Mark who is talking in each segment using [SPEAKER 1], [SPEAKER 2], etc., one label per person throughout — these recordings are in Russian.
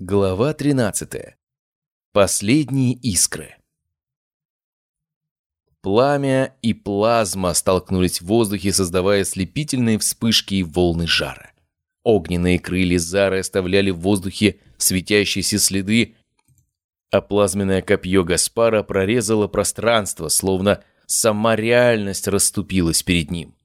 [SPEAKER 1] Глава 13. Последние искры. Пламя и плазма столкнулись в воздухе, создавая слепительные вспышки и волны жара. Огненные крылья Зары оставляли в воздухе светящиеся следы, а плазменное копье Гаспара прорезало пространство, словно сама реальность расступилась перед ним.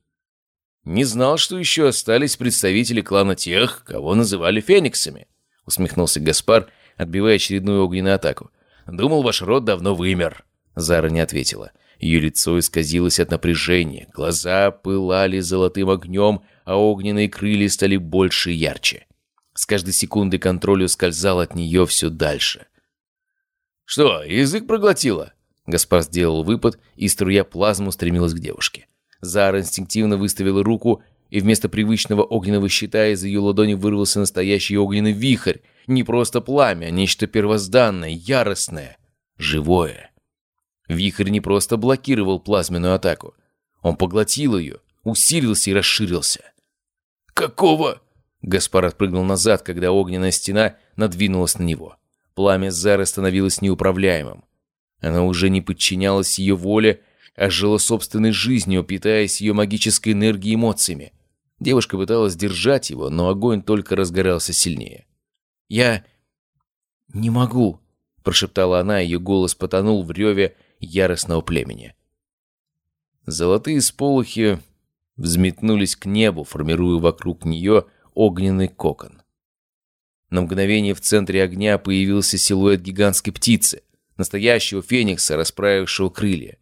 [SPEAKER 1] Не знал, что еще остались представители клана тех, кого называли фениксами. — усмехнулся Гаспар, отбивая очередную огненную атаку. «Думал, ваш род давно вымер». Зара не ответила. Ее лицо исказилось от напряжения, глаза пылали золотым огнем, а огненные крылья стали больше и ярче. С каждой секундой контроль ускользал от нее все дальше. «Что, язык проглотила?» Гаспар сделал выпад, и струя плазмы устремилась к девушке. Зара инстинктивно выставила руку и вместо привычного огненного щита из ее ладони вырвался настоящий огненный вихрь. Не просто пламя, а нечто первозданное, яростное, живое. Вихрь не просто блокировал плазменную атаку. Он поглотил ее, усилился и расширился. «Какого?» Гаспар отпрыгнул назад, когда огненная стена надвинулась на него. Пламя Зары становилось неуправляемым. Оно уже не подчинялось ее воле, а жило собственной жизнью, питаясь ее магической энергией и эмоциями. Девушка пыталась держать его, но огонь только разгорался сильнее. «Я не могу», — прошептала она, ее голос потонул в реве яростного племени. Золотые сполохи взметнулись к небу, формируя вокруг нее огненный кокон. На мгновение в центре огня появился силуэт гигантской птицы, настоящего феникса, расправившего крылья.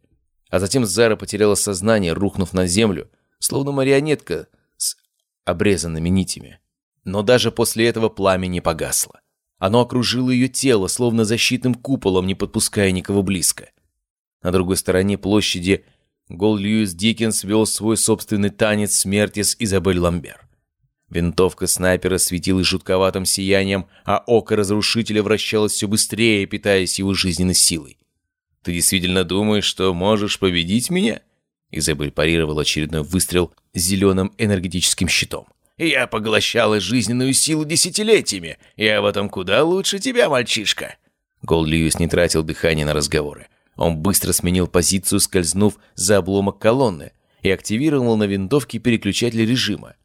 [SPEAKER 1] А затем Зара потеряла сознание, рухнув на землю, словно марионетка — обрезанными нитями. Но даже после этого пламя не погасло. Оно окружило ее тело, словно защитным куполом, не подпуская никого близко. На другой стороне площади Гол Льюис Диккенс вел свой собственный танец смерти с Изабель Ламбер. Винтовка снайпера светилась жутковатым сиянием, а око разрушителя вращалось все быстрее, питаясь его жизненной силой. «Ты действительно думаешь, что можешь победить меня?» Изабель парировал очередной выстрел зеленым энергетическим щитом. «Я поглощала жизненную силу десятилетиями. Я в этом куда лучше тебя, мальчишка!» Голд Льюис не тратил дыхания на разговоры. Он быстро сменил позицию, скользнув за обломок колонны, и активировал на винтовке переключатель режима.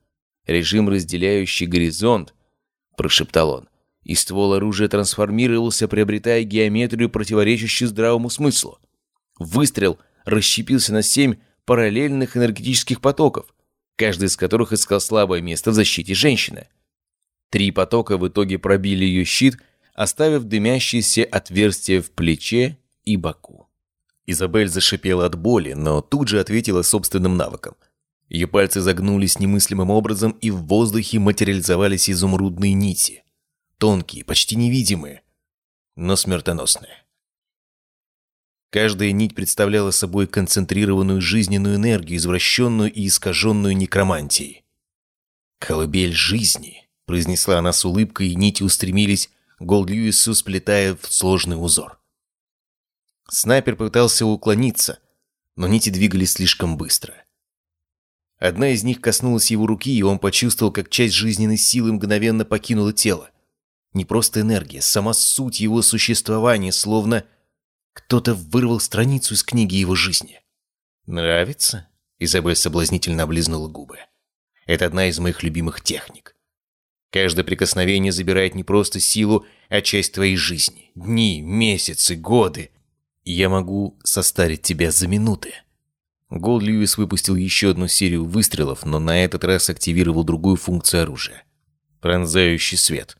[SPEAKER 1] «Режим, разделяющий горизонт», – прошептал он, и ствол оружия трансформировался, приобретая геометрию, противоречащую здравому смыслу. Выстрел расщепился на семь параллельных энергетических потоков, каждый из которых искал слабое место в защите женщины. Три потока в итоге пробили ее щит, оставив дымящиеся отверстия в плече и боку. Изабель зашипела от боли, но тут же ответила собственным навыком. Ее пальцы загнулись немыслимым образом, и в воздухе материализовались изумрудные нити. Тонкие, почти невидимые, но смертоносные. Каждая нить представляла собой концентрированную жизненную энергию, извращенную и искаженную некромантией. «Колыбель жизни», — произнесла она с улыбкой, и нити устремились к Голд-Льюису, сплетая в сложный узор. Снайпер пытался уклониться, но нити двигались слишком быстро. Одна из них коснулась его руки, и он почувствовал, как часть жизненной силы мгновенно покинула тело. Не просто энергия, сама суть его существования, словно кто-то вырвал страницу из книги его жизни. «Нравится?» — Изабель соблазнительно облизнула губы. «Это одна из моих любимых техник. Каждое прикосновение забирает не просто силу, а часть твоей жизни. Дни, месяцы, годы. Я могу состарить тебя за минуты». Голд Льюис выпустил еще одну серию выстрелов, но на этот раз активировал другую функцию оружия. Пронзающий свет.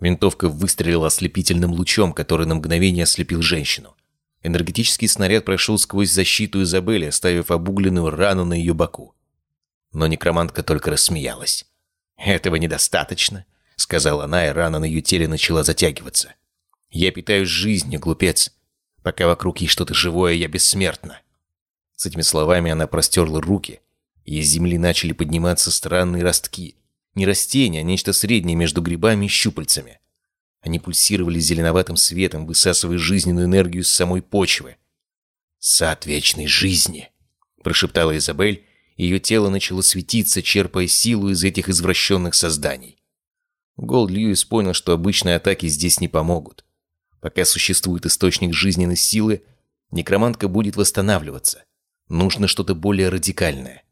[SPEAKER 1] Винтовка выстрелила ослепительным лучом, который на мгновение ослепил женщину. Энергетический снаряд прошел сквозь защиту Изабели, оставив обугленную рану на ее боку. Но некромантка только рассмеялась. «Этого недостаточно», — сказала она, и рана на ее теле начала затягиваться. «Я питаюсь жизнью, глупец. Пока вокруг есть что-то живое, я бессмертна». С этими словами она простерла руки, и из земли начали подниматься странные ростки. Не растения, а нечто среднее между грибами и щупальцами. Они пульсировали зеленоватым светом, высасывая жизненную энергию с самой почвы. «Сад вечной жизни!» – прошептала Изабель, и ее тело начало светиться, черпая силу из этих извращенных созданий. Голд Льюис понял, что обычные атаки здесь не помогут. Пока существует источник жизненной силы, некромантка будет восстанавливаться. Нужно что-то более радикальное.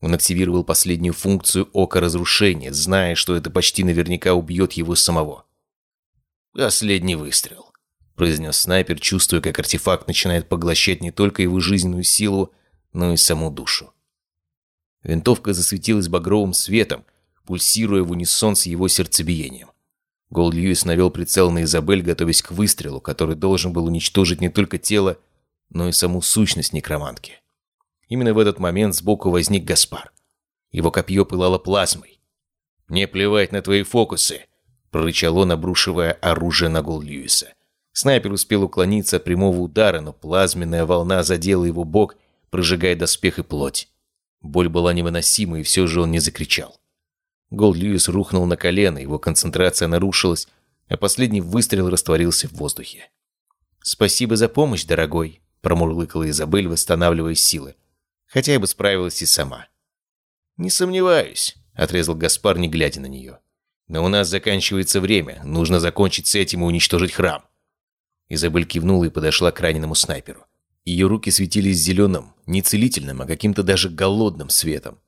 [SPEAKER 1] Он активировал последнюю функцию ока разрушения, зная, что это почти наверняка убьет его самого. «Последний выстрел», — произнес снайпер, чувствуя, как артефакт начинает поглощать не только его жизненную силу, но и саму душу. Винтовка засветилась багровым светом, пульсируя в унисон с его сердцебиением. Голд Льюис навел прицел на Изабель, готовясь к выстрелу, который должен был уничтожить не только тело, но и саму сущность некромантки. Именно в этот момент сбоку возник Гаспар. Его копье пылало плазмой. «Не плевать на твои фокусы!» – прорычал он, обрушивая оружие на Гол Льюиса. Снайпер успел уклониться от прямого удара, но плазменная волна задела его бок, прожигая доспех и плоть. Боль была невыносимой, и все же он не закричал. Гол Льюис рухнул на колено, его концентрация нарушилась, а последний выстрел растворился в воздухе. «Спасибо за помощь, дорогой», – промурлыкала Изабель, восстанавливая силы хотя я бы справилась и сама. «Не сомневаюсь», — отрезал Гаспар, не глядя на нее. «Но у нас заканчивается время. Нужно закончить с этим и уничтожить храм». Изабель кивнула и подошла к раненому снайперу. Ее руки светились зеленым, не целительным, а каким-то даже голодным светом.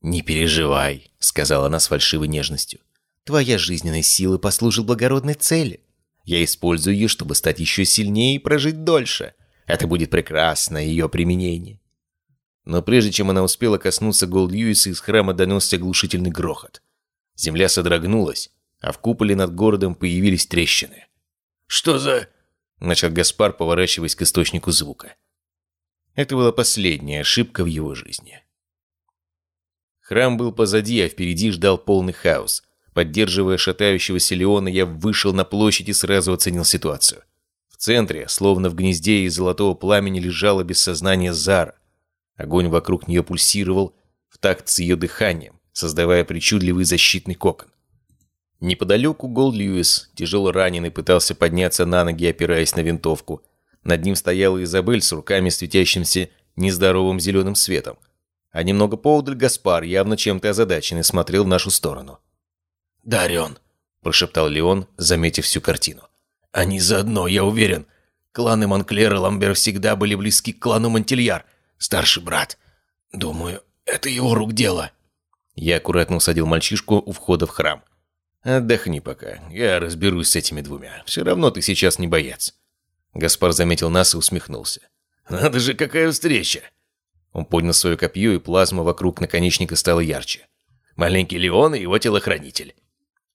[SPEAKER 1] «Не переживай», — сказала она с фальшивой нежностью. «Твоя жизненная сила послужит благородной цели. Я использую ее, чтобы стать еще сильнее и прожить дольше. Это будет прекрасное ее применение. Но прежде чем она успела коснуться Голд Льюиса, из храма донесся глушительный грохот. Земля содрогнулась, а в куполе над городом появились трещины. «Что за...» — начал Гаспар, поворачиваясь к источнику звука. Это была последняя ошибка в его жизни. Храм был позади, а впереди ждал полный хаос. Поддерживая шатающегося Леона, я вышел на площадь и сразу оценил ситуацию. В центре, словно в гнезде из золотого пламени, лежала без сознания Зара. Огонь вокруг нее пульсировал в такт с ее дыханием, создавая причудливый защитный кокон. Неподалеку Гол Льюис, тяжело раненый, пытался подняться на ноги, опираясь на винтовку. Над ним стояла Изабель с руками, светящимся нездоровым зеленым светом. А немного поодаль Гаспар, явно чем-то озадаченный, смотрел в нашу сторону. «Дарион», — прошептал Леон, заметив всю картину. «Они заодно, я уверен. Кланы Монклер и Ламбер всегда были близки к клану Монтильяр старший брат. Думаю, это его рук дело». Я аккуратно усадил мальчишку у входа в храм. «Отдохни пока, я разберусь с этими двумя. Все равно ты сейчас не боец». Гаспар заметил нас и усмехнулся. «Надо же, какая встреча!» Он поднял свое копье, и плазма вокруг наконечника стала ярче. «Маленький Леон и его телохранитель».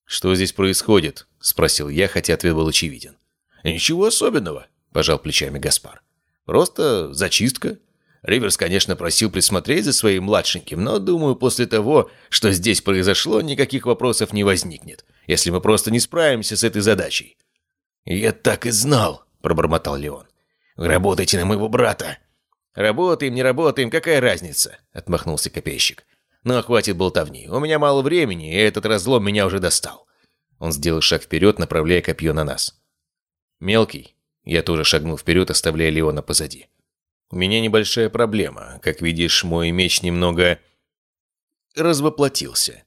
[SPEAKER 1] «Что здесь происходит?» – спросил я, хотя ответ был очевиден. «Ничего особенного», – пожал плечами Гаспар. «Просто зачистка. Риверс, конечно, просил присмотреть за своим младшеньким, но, думаю, после того, что здесь произошло, никаких вопросов не возникнет, если мы просто не справимся с этой задачей». «Я так и знал», — пробормотал Леон. «Работайте на моего брата». «Работаем, не работаем, какая разница?» — отмахнулся копейщик. «Но хватит болтовни. У меня мало времени, и этот разлом меня уже достал». Он сделал шаг вперед, направляя копье на нас. «Мелкий». Я тоже шагнул вперед, оставляя Леона позади. У меня небольшая проблема. Как видишь, мой меч немного... развоплотился.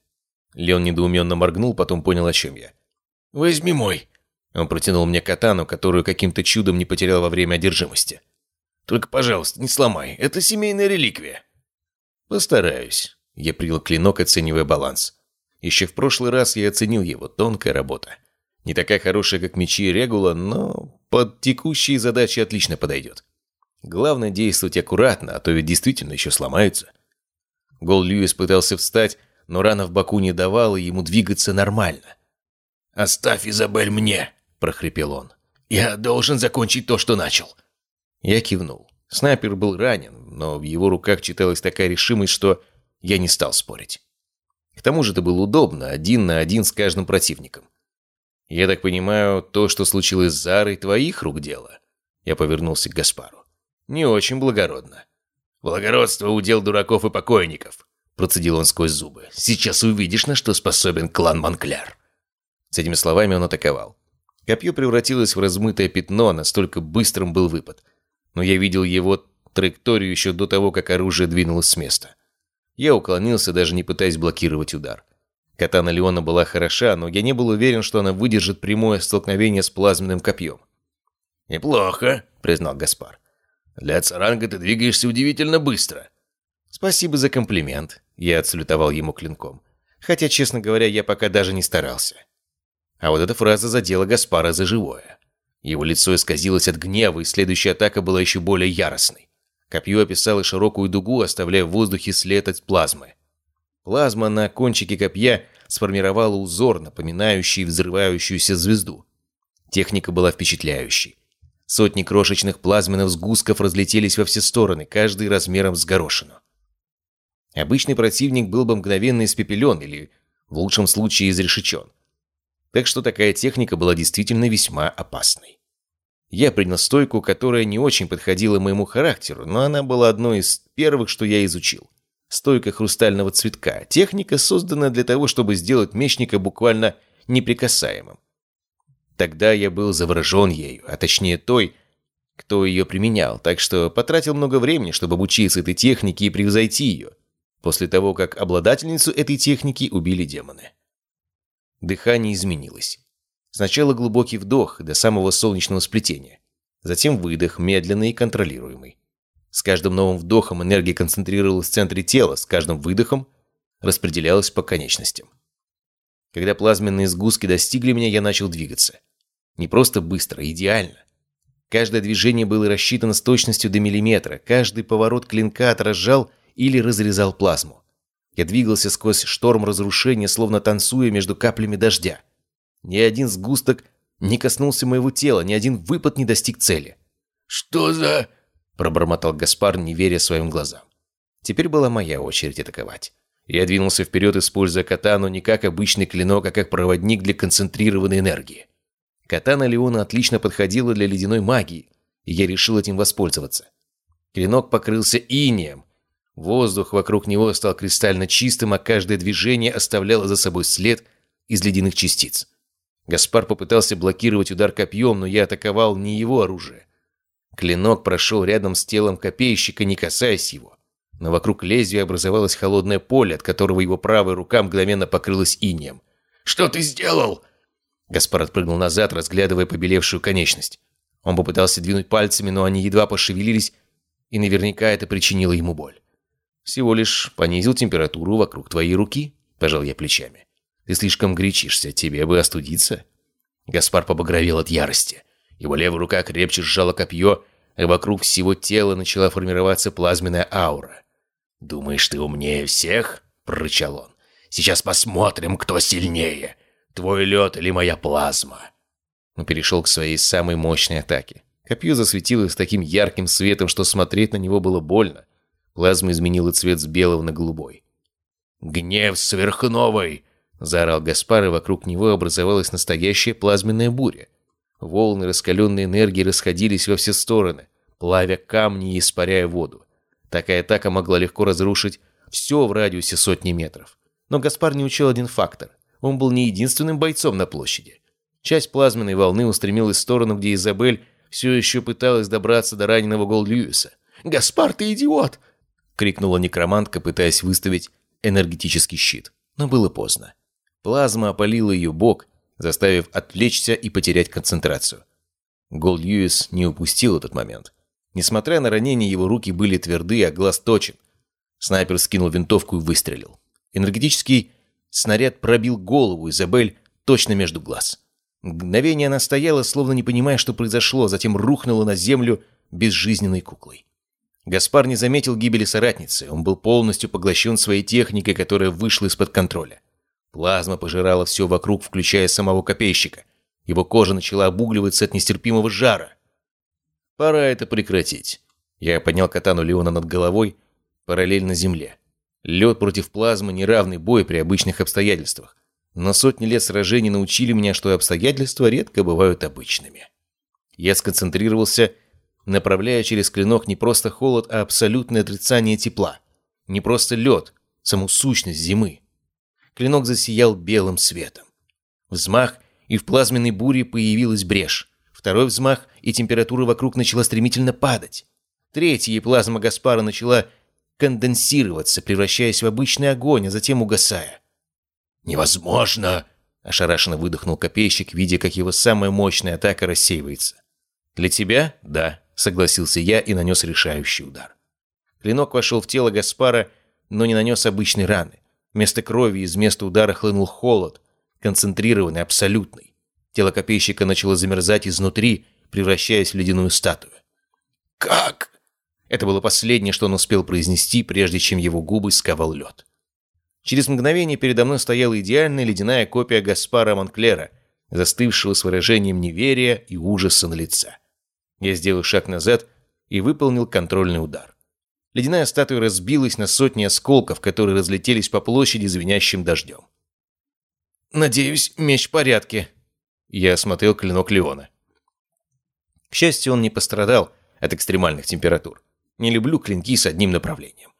[SPEAKER 1] Леон недоуменно моргнул, потом понял, о чем я. «Возьми мой». Он протянул мне катану, которую каким-то чудом не потерял во время одержимости. «Только, пожалуйста, не сломай. Это семейная реликвия». «Постараюсь». Я принял клинок, оценивая баланс. Еще в прошлый раз я оценил его. Тонкая работа. Не такая хорошая, как мечи Регула, но под текущие задачи отлично подойдет. Главное действовать аккуратно, а то ведь действительно еще сломаются. Гол Льюис пытался встать, но рана в боку не давала ему двигаться нормально. «Оставь Изабель мне!» – прохрипел он. «Я должен закончить то, что начал!» Я кивнул. Снайпер был ранен, но в его руках читалась такая решимость, что я не стал спорить. К тому же это было удобно, один на один с каждым противником. «Я так понимаю, то, что случилось с Зарой, твоих рук дело?» Я повернулся к Гаспару. Не очень благородно. «Благородство – удел дураков и покойников», – процедил он сквозь зубы. «Сейчас увидишь, на что способен клан Монкляр». С этими словами он атаковал. Копье превратилось в размытое пятно, настолько быстрым был выпад. Но я видел его траекторию еще до того, как оружие двинулось с места. Я уклонился, даже не пытаясь блокировать удар. Катана Леона была хороша, но я не был уверен, что она выдержит прямое столкновение с плазменным копьем.
[SPEAKER 2] «Неплохо», — признал Гаспар. «Для царанга ты двигаешься удивительно быстро».
[SPEAKER 1] «Спасибо за комплимент», — я отсалютовал ему клинком. Хотя, честно говоря, я пока даже не старался. А вот эта фраза задела Гаспара за живое. Его лицо исказилось от гнева, и следующая атака была еще более яростной. Копье описало широкую дугу, оставляя в воздухе след от плазмы. Плазма на кончике копья сформировала узор, напоминающий взрывающуюся звезду. Техника была впечатляющей. Сотни крошечных плазменных сгустков разлетелись во все стороны, каждый размером с горошину. Обычный противник был бы мгновенно испепелен или, в лучшем случае, изрешечен. Так что такая техника была действительно весьма опасной. Я принял стойку, которая не очень подходила моему характеру, но она была одной из первых, что я изучил. Стойка хрустального цветка. Техника, созданная для того, чтобы сделать мечника буквально неприкасаемым. Тогда я был заворожен ею, а точнее той, кто ее применял, так что потратил много времени, чтобы обучиться этой технике и превзойти ее, после того, как обладательницу этой техники убили демоны. Дыхание изменилось. Сначала глубокий вдох до самого солнечного сплетения. Затем выдох, медленный и контролируемый. С каждым новым вдохом энергия концентрировалась в центре тела, с каждым выдохом распределялась по конечностям. Когда плазменные сгустки достигли меня, я начал двигаться. Не просто быстро, а идеально. Каждое движение было рассчитано с точностью до миллиметра, каждый поворот клинка отражал или разрезал плазму. Я двигался сквозь шторм разрушения, словно танцуя между каплями дождя. Ни один сгусток не коснулся моего тела, ни один выпад не достиг цели.
[SPEAKER 2] «Что за...»
[SPEAKER 1] – пробормотал Гаспар, не веря своим глазам. Теперь была моя очередь атаковать. Я двинулся вперед, используя катану не как обычный клинок, а как проводник для концентрированной энергии. Катана Леона отлично подходила для ледяной магии, и я решил этим воспользоваться. Клинок покрылся инием, Воздух вокруг него стал кристально чистым, а каждое движение оставляло за собой след из ледяных частиц. Гаспар попытался блокировать удар копьем, но я атаковал не его оружие. Клинок прошел рядом с телом копейщика, не касаясь его. Но вокруг лезвия образовалось холодное поле, от которого его правая рука мгновенно покрылась инеем.
[SPEAKER 2] «Что ты сделал?»
[SPEAKER 1] Гаспар отпрыгнул назад, разглядывая побелевшую конечность. Он попытался двинуть пальцами, но они едва пошевелились, и наверняка это причинило ему боль. Всего лишь понизил температуру вокруг твоей руки, пожал я плечами. Ты слишком гречишься, тебе бы остудиться. Гаспар побагровел от ярости. Его левая рука крепче сжала копье, а вокруг всего тела начала формироваться плазменная аура.
[SPEAKER 2] «Думаешь, ты умнее всех?» – прорычал он. «Сейчас посмотрим, кто сильнее. Твой лед или моя плазма?»
[SPEAKER 1] Он перешел к своей самой мощной атаке. Копье засветилось таким ярким светом, что смотреть на него было больно. Плазма изменила цвет с белого на голубой.
[SPEAKER 2] «Гнев сверхновой!» — заорал Гаспар, и вокруг него образовалась настоящая плазменная буря. Волны раскаленной энергии расходились во все стороны, плавя камни и испаряя воду. Такая атака могла легко разрушить все в радиусе сотни метров. Но Гаспар не учел один фактор. Он был не единственным бойцом на площади. Часть плазменной волны устремилась в сторону, где Изабель все еще пыталась добраться до раненого Гол Льюиса. «Гаспар, ты идиот!» крикнула некромантка, пытаясь выставить энергетический щит. Но было поздно. Плазма опалила ее бок, заставив отвлечься и потерять концентрацию. Гол Льюис не упустил этот момент. Несмотря на ранение, его руки были тверды, а глаз точен. Снайпер скинул винтовку и выстрелил. Энергетический снаряд пробил голову Изабель точно между глаз. Мгновение она стояла, словно не понимая, что произошло, затем рухнула на землю безжизненной куклой. Гаспар не заметил гибели соратницы, он был полностью поглощен своей техникой, которая вышла из-под контроля. Плазма пожирала все вокруг, включая самого копейщика. Его кожа начала обугливаться от нестерпимого жара. Пора это прекратить. Я поднял катану Леона над головой, параллельно земле. Лед против плазмы – неравный бой при обычных обстоятельствах. Но сотни лет сражений научили меня, что обстоятельства редко бывают обычными. Я сконцентрировался направляя через клинок не просто холод, а абсолютное отрицание тепла. Не просто лед, саму сущность зимы. Клинок засиял белым светом. Взмах, и в плазменной буре появилась брешь. Второй взмах, и температура вокруг начала стремительно падать. Третий, и плазма Гаспара начала конденсироваться, превращаясь в обычный огонь, а затем угасая. «Невозможно!» – ошарашенно выдохнул копейщик, видя, как его самая мощная атака рассеивается.
[SPEAKER 1] «Для тебя – да», – согласился я и нанес решающий удар. Клинок вошел в тело Гаспара, но не нанес обычной раны. Вместо крови из места удара хлынул холод, концентрированный, абсолютный. Тело копейщика начало замерзать изнутри, превращаясь в ледяную статую.
[SPEAKER 2] «Как?»
[SPEAKER 1] Это было последнее, что он успел произнести, прежде чем его губы сковал лед. Через мгновение передо мной стояла идеальная ледяная копия Гаспара Монклера, застывшего с выражением неверия и ужаса на лице. Я сделал шаг назад и выполнил контрольный удар. Ледяная статуя разбилась на сотни осколков, которые разлетелись по площади звенящим дождем.
[SPEAKER 2] «Надеюсь, меч в порядке».
[SPEAKER 1] Я осмотрел клинок Леона. К счастью, он не пострадал от экстремальных температур. Не люблю клинки с одним направлением.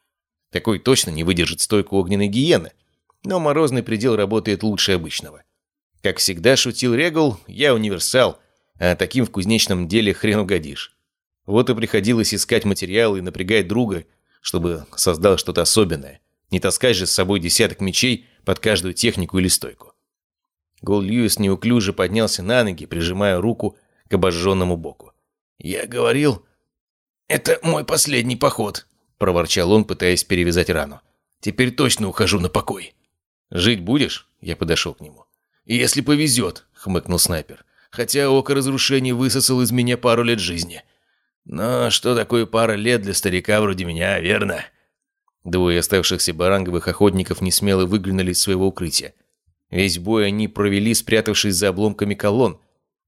[SPEAKER 1] Такой точно не выдержит стойку огненной гиены, но морозный предел работает лучше обычного. Как всегда шутил Регул, я универсал, а таким в кузнечном деле хрен угодишь. Вот и приходилось искать материалы и напрягать друга, чтобы создал что-то особенное. Не таскать же с собой десяток мечей под каждую технику или стойку. Гол Льюис неуклюже поднялся на ноги, прижимая руку к обожженному боку.
[SPEAKER 2] «Я говорил, это мой последний поход», — проворчал он, пытаясь перевязать рану. «Теперь точно ухожу на покой».
[SPEAKER 1] «Жить будешь?» — я подошел к нему.
[SPEAKER 2] «Если повезет», — хмыкнул снайпер. «Хотя око разрушений высосал из меня пару лет жизни. Но что такое пара лет для старика вроде меня, верно?»
[SPEAKER 1] Двое оставшихся баранговых охотников не смело выглянули из своего укрытия. Весь бой они провели, спрятавшись за обломками колонн,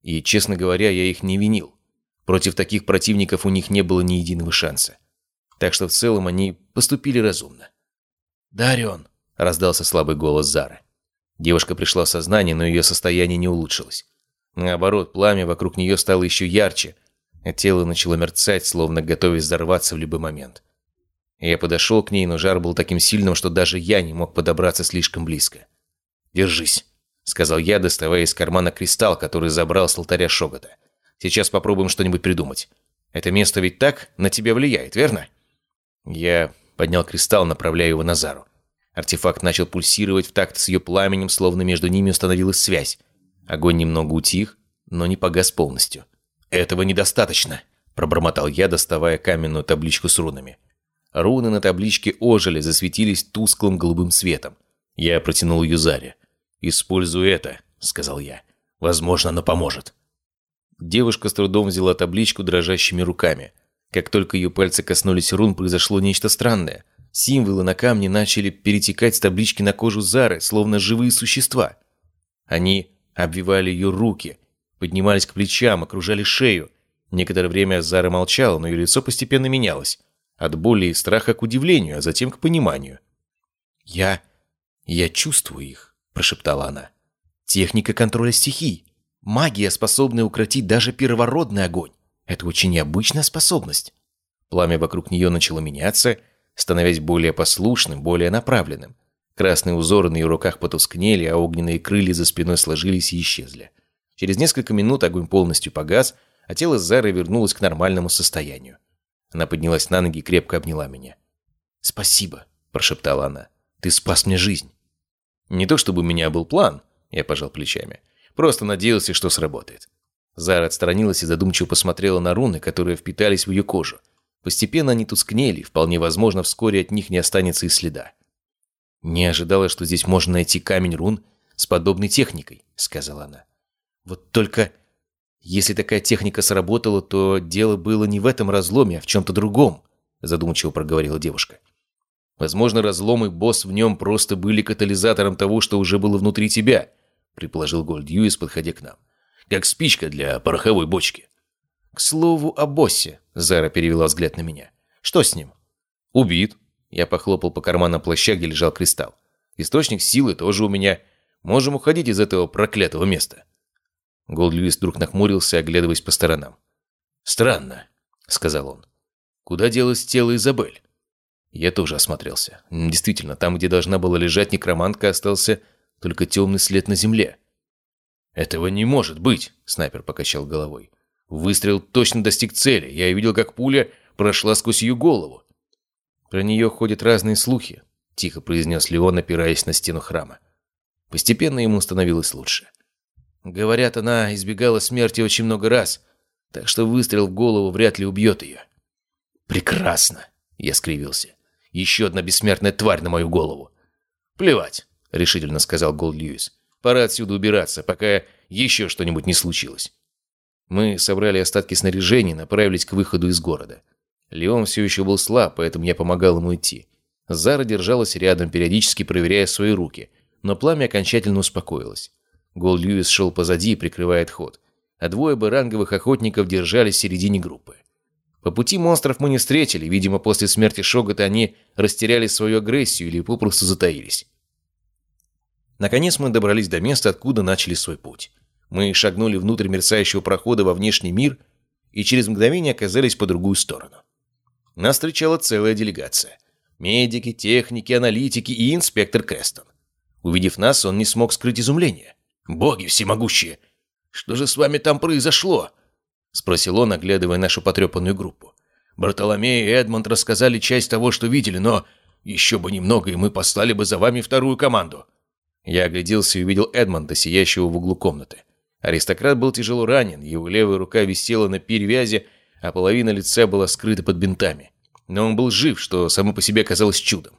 [SPEAKER 1] и, честно говоря, я их не винил. Против таких противников у них не было ни единого шанса. Так что в целом они поступили разумно.
[SPEAKER 2] «Дарион!»
[SPEAKER 1] – раздался слабый голос Зары. Девушка пришла в сознание, но ее состояние не улучшилось. Наоборот, пламя вокруг нее стало еще ярче, а тело начало мерцать, словно готовясь взорваться в любой момент. Я подошел к ней, но жар был таким сильным, что даже я не мог подобраться слишком близко. «Держись», — сказал я, доставая из кармана кристалл, который забрал с алтаря Шогота. «Сейчас попробуем что-нибудь придумать. Это место ведь так на тебя влияет, верно?» Я поднял кристалл, направляя его на Зару. Артефакт начал пульсировать в такт с ее пламенем, словно между ними установилась связь. Огонь немного утих, но не погас полностью. «Этого недостаточно», – пробормотал я, доставая каменную табличку с рунами. Руны на табличке ожили, засветились тусклым голубым светом. Я протянул ее Заре. «Используй это», — сказал я. «Возможно, оно поможет». Девушка с трудом взяла табличку дрожащими руками. Как только ее пальцы коснулись рун, произошло нечто странное. Символы на камне начали перетекать с таблички на кожу Зары, словно живые существа. Они обвивали ее руки, поднимались к плечам, окружали шею. Некоторое время Зара молчала, но ее лицо постепенно менялось. От боли и страха к удивлению, а затем к пониманию. «Я... я чувствую их», – прошептала она. «Техника контроля стихий. Магия, способная укротить даже первородный огонь. Это очень необычная способность». Пламя вокруг нее начало меняться, становясь более послушным, более направленным. Красные узоры на ее руках потускнели, а огненные крылья за спиной сложились и исчезли. Через несколько минут огонь полностью погас, а тело Зары вернулось к нормальному состоянию. Она поднялась на ноги и крепко обняла меня. «Спасибо», – прошептала она. «Ты спас мне жизнь». Не то чтобы у меня был план, я пожал плечами. Просто надеялся, что сработает. Зара отстранилась и задумчиво посмотрела на руны, которые впитались в ее кожу. Постепенно они тускнели, вполне возможно, вскоре от них не останется и следа. «Не ожидала, что здесь можно найти камень рун с подобной техникой», — сказала она. «Вот только, если такая техника сработала, то дело было не в этом разломе, а в чем-то другом», — задумчиво проговорила девушка. Возможно, разлом и босс в нем просто были катализатором того, что уже было внутри тебя, предположил Гольд Юис, подходя к нам. Как спичка для пороховой бочки. К слову о боссе, Зара перевела взгляд на меня. Что с ним? Убит. Я похлопал по карманам плаща, где лежал кристалл. Источник силы тоже у меня. Можем уходить из этого проклятого места. Голд Льюис вдруг нахмурился, оглядываясь по сторонам. «Странно», — сказал он. «Куда делось тело Изабель?» Я тоже осмотрелся. Действительно, там, где должна была лежать некромантка, остался только темный след на земле. «Этого не может быть!» – снайпер покачал головой. Выстрел точно достиг цели. Я видел, как пуля прошла сквозь ее голову. Про нее ходят разные слухи, тихо произнес Леон, опираясь на стену храма. Постепенно ему становилось лучше. Говорят, она избегала смерти очень много раз, так что выстрел в голову вряд ли убьет ее.
[SPEAKER 2] «Прекрасно!» — я скривился. «Еще одна бессмертная тварь на мою голову!»
[SPEAKER 1] «Плевать!» — решительно сказал Голд Льюис. «Пора отсюда убираться, пока еще что-нибудь не случилось». Мы собрали остатки снаряжения и направились к выходу из города. Леон все еще был слаб, поэтому я помогал ему идти. Зара держалась рядом, периодически проверяя свои руки, но пламя окончательно успокоилось. Гол Льюис шел позади, прикрывая ход, а двое баранговых охотников держались в середине группы. По пути монстров мы не встретили, видимо, после смерти Шогота они растеряли свою агрессию или попросту затаились. Наконец мы добрались до места, откуда начали свой путь. Мы шагнули внутрь мерцающего прохода во внешний мир и через мгновение оказались по другую сторону. Нас встречала целая делегация. Медики, техники, аналитики и инспектор Крестон. Увидев нас, он не смог скрыть изумление. «Боги всемогущие! Что же с вами там произошло?» Спросил он, оглядывая нашу потрепанную группу. «Бартоломей и Эдмонд рассказали часть того, что видели, но еще бы немного, и мы послали бы за вами вторую команду». Я огляделся и увидел Эдмонда, сияющего в углу комнаты. Аристократ был тяжело ранен, его левая рука висела на перевязи, а половина лица была скрыта под бинтами. Но он был жив, что само по себе казалось чудом.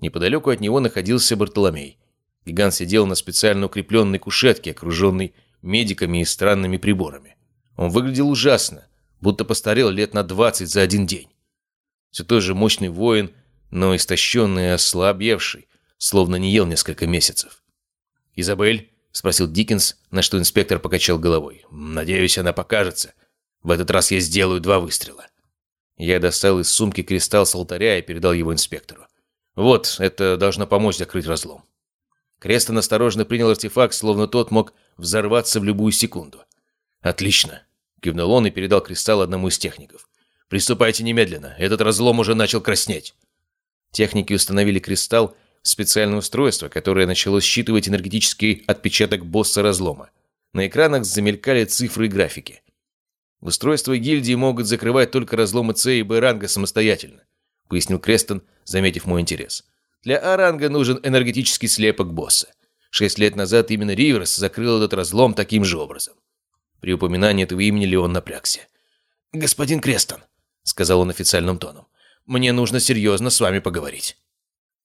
[SPEAKER 1] Неподалеку от него находился Бартоломей. Гигант сидел на специально укрепленной кушетке, окруженной медиками и странными приборами. Он выглядел ужасно, будто постарел лет на 20 за один день. Все тот же мощный воин, но истощенный и ослабевший, словно не ел несколько месяцев. «Изабель?» — спросил Диккенс, на что инспектор покачал головой. «Надеюсь, она покажется. В этот раз я сделаю два выстрела». Я достал из сумки кристалл с алтаря и передал его инспектору. «Вот, это должно помочь закрыть разлом». Крестон осторожно принял артефакт, словно тот мог взорваться в любую секунду. «Отлично!» – кивнул он и передал кристалл одному из техников. «Приступайте немедленно, этот разлом уже начал краснеть». Техники установили кристалл специальное устройство, которое начало считывать энергетический отпечаток босса разлома. На экранах замелькали цифры и графики. Устройства гильдии могут закрывать только разломы С и Б ранга самостоятельно, пояснил Крестон, заметив мой интерес. Для А-ранга нужен энергетический слепок босса. Шесть лет назад именно Риверс закрыл этот разлом таким же образом. При упоминании этого имени Леон напрягся. «Господин Крестон», — сказал он официальным тоном, — «мне нужно серьезно с вами поговорить».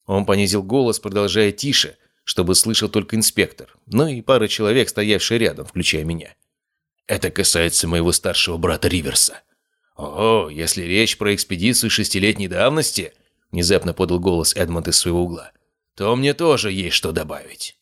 [SPEAKER 1] Он понизил голос, продолжая тише, чтобы слышал только инспектор, ну и пара человек, стоявшие рядом, включая меня. «Это касается моего старшего брата Риверса». «О, если речь про экспедицию шестилетней давности...» Внезапно подал голос Эдмонд из своего угла. «То мне тоже есть что добавить».